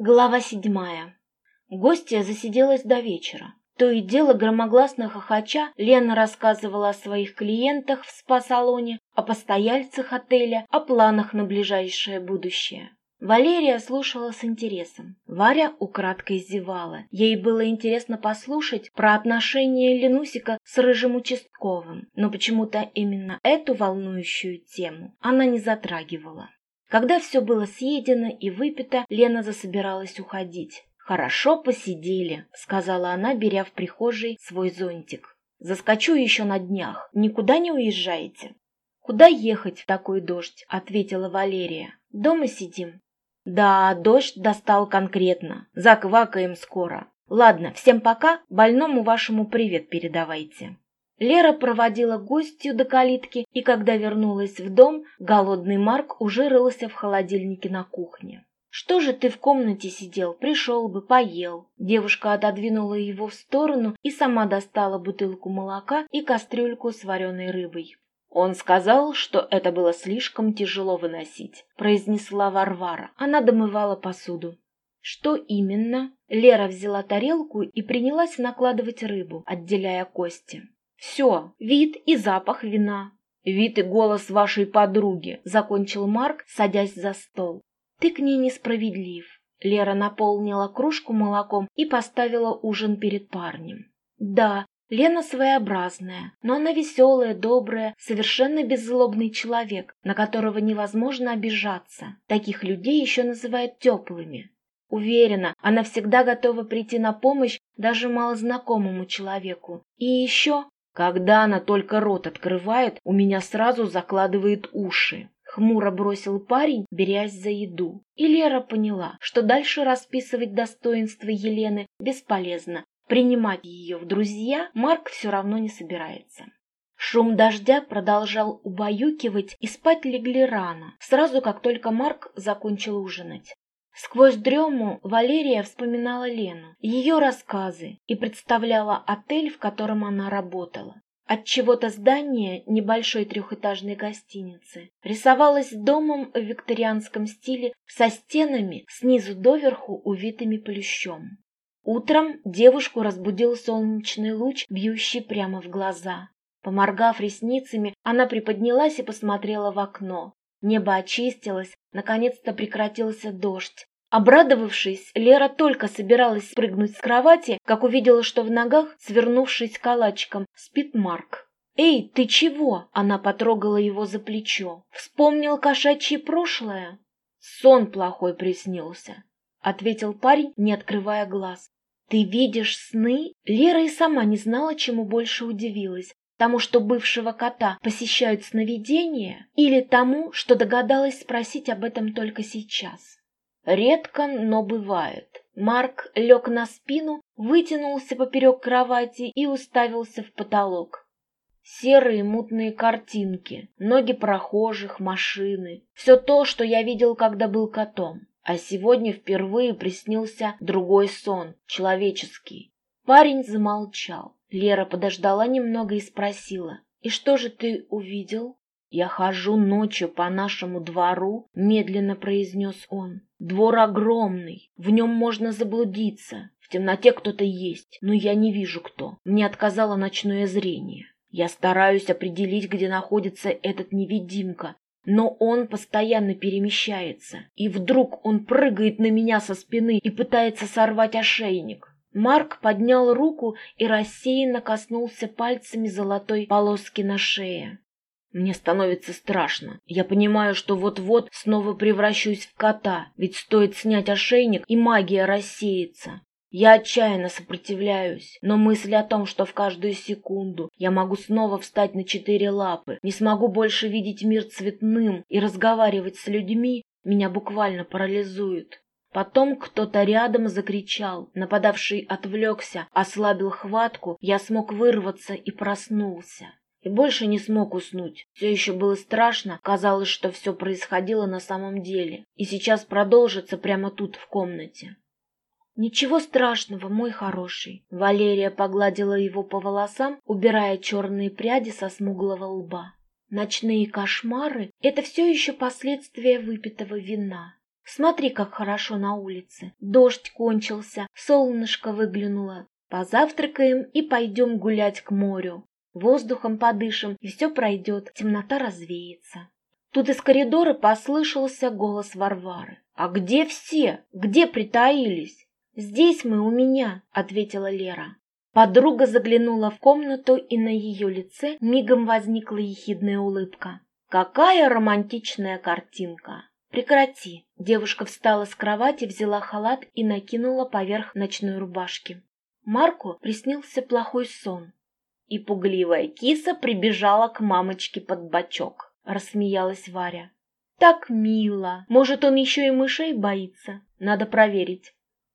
Глава седьмая. Гостья засиделась до вечера. То и дело громогласно хохоча, Лена рассказывала о своих клиентах в спа-салоне, о постояльцах отеля, о планах на ближайшее будущее. Валерия слушала с интересом. Варя украдкой зевала. Ей было интересно послушать про отношения Ленусика с рыжим участковым, но почему-то именно эту волнующую тему она не затрагивала. Когда все было съедено и выпито, Лена засобиралась уходить. «Хорошо посидели», — сказала она, беря в прихожей свой зонтик. «Заскочу еще на днях. Никуда не уезжаете?» «Куда ехать в такой дождь?» — ответила Валерия. «Дома сидим». «Да, дождь достал конкретно. Заквакаем скоро. Ладно, всем пока. Больному вашему привет передавайте». Лера проводила гостью до калитки, и когда вернулась в дом, голодный Марк уже рылся в холодильнике на кухне. «Что же ты в комнате сидел? Пришел бы, поел». Девушка отодвинула его в сторону и сама достала бутылку молока и кастрюльку с вареной рыбой. «Он сказал, что это было слишком тяжело выносить», — произнесла Варвара. Она домывала посуду. «Что именно?» Лера взяла тарелку и принялась накладывать рыбу, отделяя кости. Все, вид и запах вина. Вид и голос вашей подруги, закончил Марк, садясь за стол. Ты к ней несправедлив. Лера наполнила кружку молоком и поставила ужин перед парнем. Да, Лена своеобразная, но она веселая, добрая, совершенно беззлобный человек, на которого невозможно обижаться. Таких людей еще называют теплыми. Уверена, она всегда готова прийти на помощь даже малознакомому человеку. И еще когда она только рот открывает, у меня сразу закладывает уши. Хмуро бросил парень, берясь за еду. И Лера поняла, что дальше расписывать достоинства Елены бесполезно. Принимать ее в друзья Марк все равно не собирается. Шум дождя продолжал убаюкивать, и спать легли рано, сразу как только Марк закончил ужинать. Сквозь дрему Валерия вспоминала Лену, ее рассказы и представляла отель, в котором она работала. От чего-то здание небольшой трехэтажной гостиницы рисовалось домом в викторианском стиле со стенами снизу доверху увитыми плющом. Утром девушку разбудил солнечный луч, бьющий прямо в глаза. Поморгав ресницами, она приподнялась и посмотрела в окно. Небо очистилось, наконец-то прекратился дождь. Обрадовавшись, Лера только собиралась спрыгнуть с кровати, как увидела, что в ногах, свернувшись калачиком, спит Марк. «Эй, ты чего?» — она потрогала его за плечо. «Вспомнил кошачье прошлое?» «Сон плохой приснился», — ответил парень, не открывая глаз. «Ты видишь сны?» Лера и сама не знала, чему больше удивилась тому, что бывшего кота посещают сновидения, или тому, что догадалась спросить об этом только сейчас. Редко, но бывает. Марк лег на спину, вытянулся поперек кровати и уставился в потолок. Серые мутные картинки, ноги прохожих, машины. Все то, что я видел, когда был котом. А сегодня впервые приснился другой сон, человеческий. Парень замолчал. Лера подождала немного и спросила, «И что же ты увидел?» «Я хожу ночью по нашему двору», — медленно произнес он. «Двор огромный, в нем можно заблудиться. В темноте кто-то есть, но я не вижу кто. Мне отказало ночное зрение. Я стараюсь определить, где находится этот невидимка, но он постоянно перемещается. И вдруг он прыгает на меня со спины и пытается сорвать ошейник. Марк поднял руку и рассеянно коснулся пальцами золотой полоски на шее. Мне становится страшно. Я понимаю, что вот-вот снова превращусь в кота, ведь стоит снять ошейник, и магия рассеется. Я отчаянно сопротивляюсь, но мысль о том, что в каждую секунду я могу снова встать на четыре лапы, не смогу больше видеть мир цветным и разговаривать с людьми, меня буквально парализует. Потом кто-то рядом закричал. Нападавший отвлекся, ослабил хватку, я смог вырваться и проснулся. И больше не смог уснуть. Все еще было страшно, казалось, что все происходило на самом деле. И сейчас продолжится прямо тут, в комнате. «Ничего страшного, мой хороший!» Валерия погладила его по волосам, убирая черные пряди со смуглого лба. «Ночные кошмары — это все еще последствия выпитого вина. Смотри, как хорошо на улице. Дождь кончился, солнышко выглянуло. Позавтракаем и пойдем гулять к морю. Воздухом подышим, и все пройдет, темнота развеется. Тут из коридора послышался голос Варвары. «А где все? Где притаились?» «Здесь мы у меня», — ответила Лера. Подруга заглянула в комнату, и на ее лице мигом возникла ехидная улыбка. «Какая романтичная картинка!» «Прекрати!» Девушка встала с кровати, взяла халат и накинула поверх ночной рубашки. Марку приснился плохой сон. И пугливая киса прибежала к мамочке под бочок. Рассмеялась Варя. «Так мило! Может, он еще и мышей боится? Надо проверить».